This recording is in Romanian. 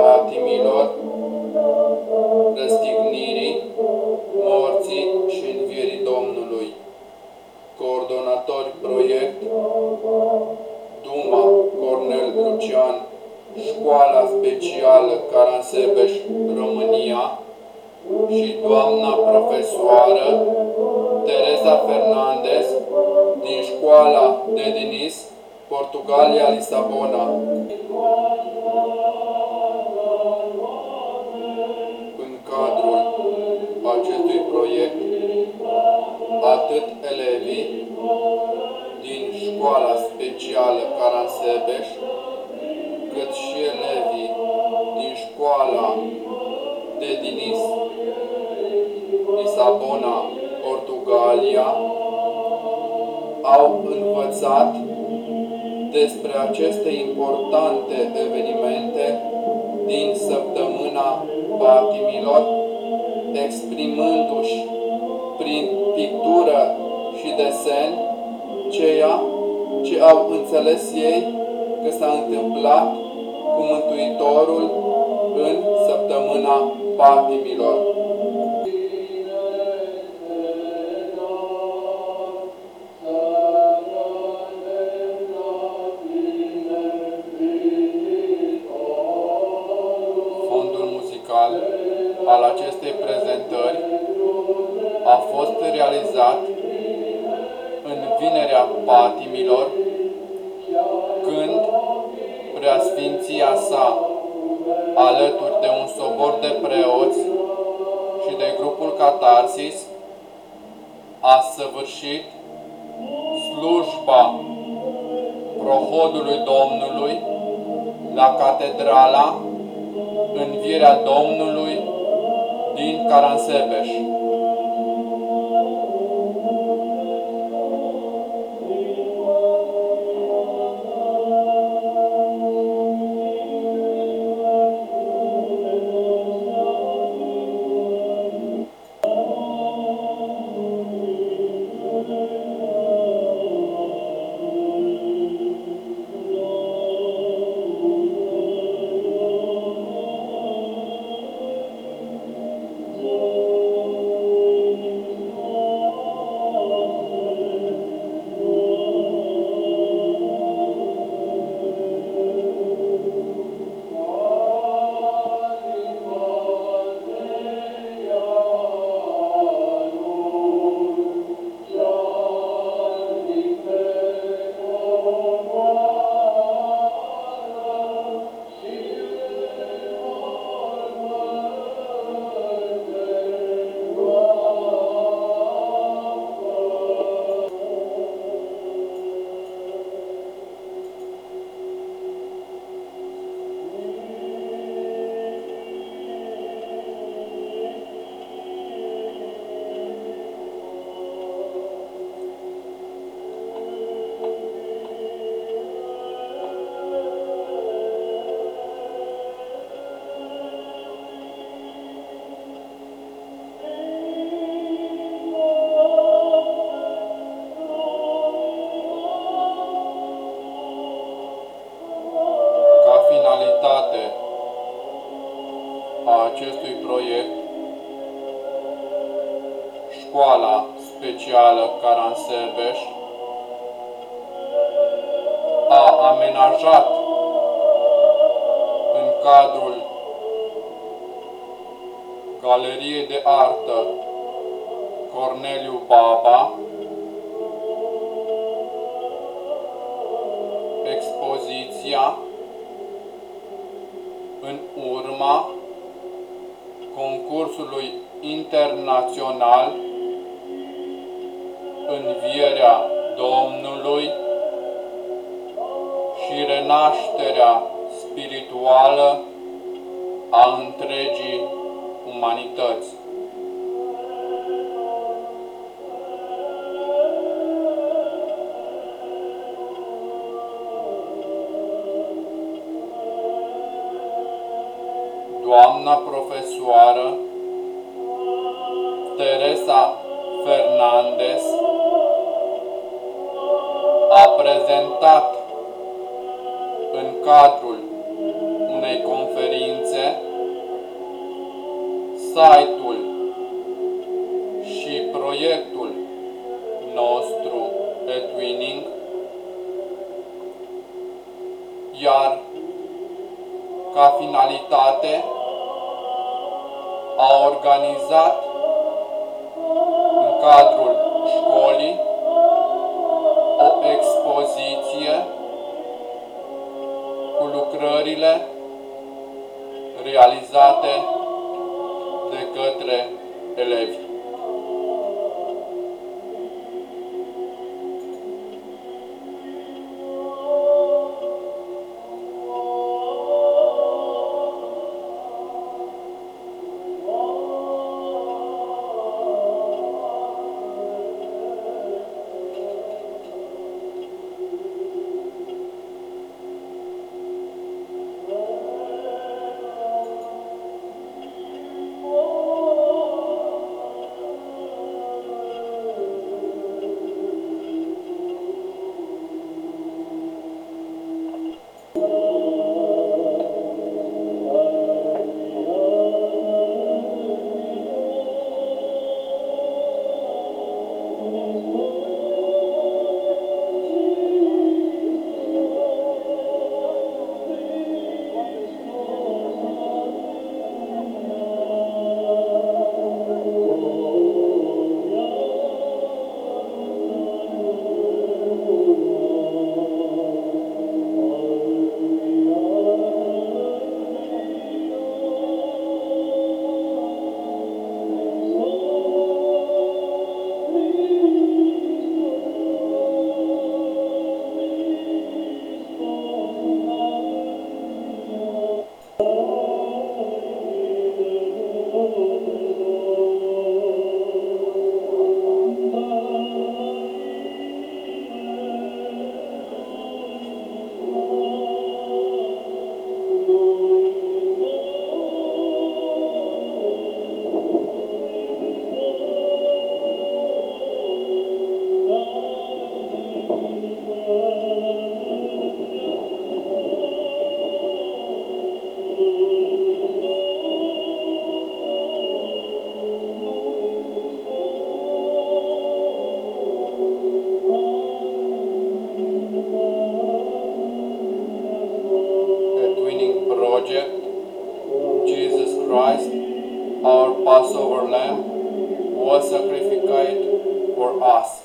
patimilor, răstignirii, morții și învierii Domnului. Coordonatori proiect Duma Cornel Lucian, Școala Specială Caransebeș, România și doamna profesoară Teresa Fernandez din Școala de Dinis, Portugalia, Lisabona. Atât elevii din școala specială Caransebeș, cât și elevii din școala de Dinis, Lisabona, Portugalia, au învățat despre aceste importante evenimente din săptămâna patimilor, exprimându-și și desen ceea ce au înțeles ei că s-a întâmplat cu Mântuitorul în săptămâna patimilor. Fondul muzical al acestei prezentări a fost realizat în Vinerea Patimilor, când Preasfinția sa, alături de un sobor de preoți și de grupul Catarsis, a săvârșit slujba prohodului Domnului la Catedrala Învierea Domnului din Caransebeș. Acestui proiect, Școala Specială Caransebeș a amenajat în cadrul Galeriei de Artă Corneliu Baba expoziția în urma concursului internațional Învierea Domnului și renașterea spirituală a întregii umanități. Doamna profesoară Teresa Fernandez a prezentat în cadrul unei conferințe site-ul și proiectul nostru Edwinning, iar ca finalitate a organizat în cadrul A Passover Lamb, was sacrificed for us.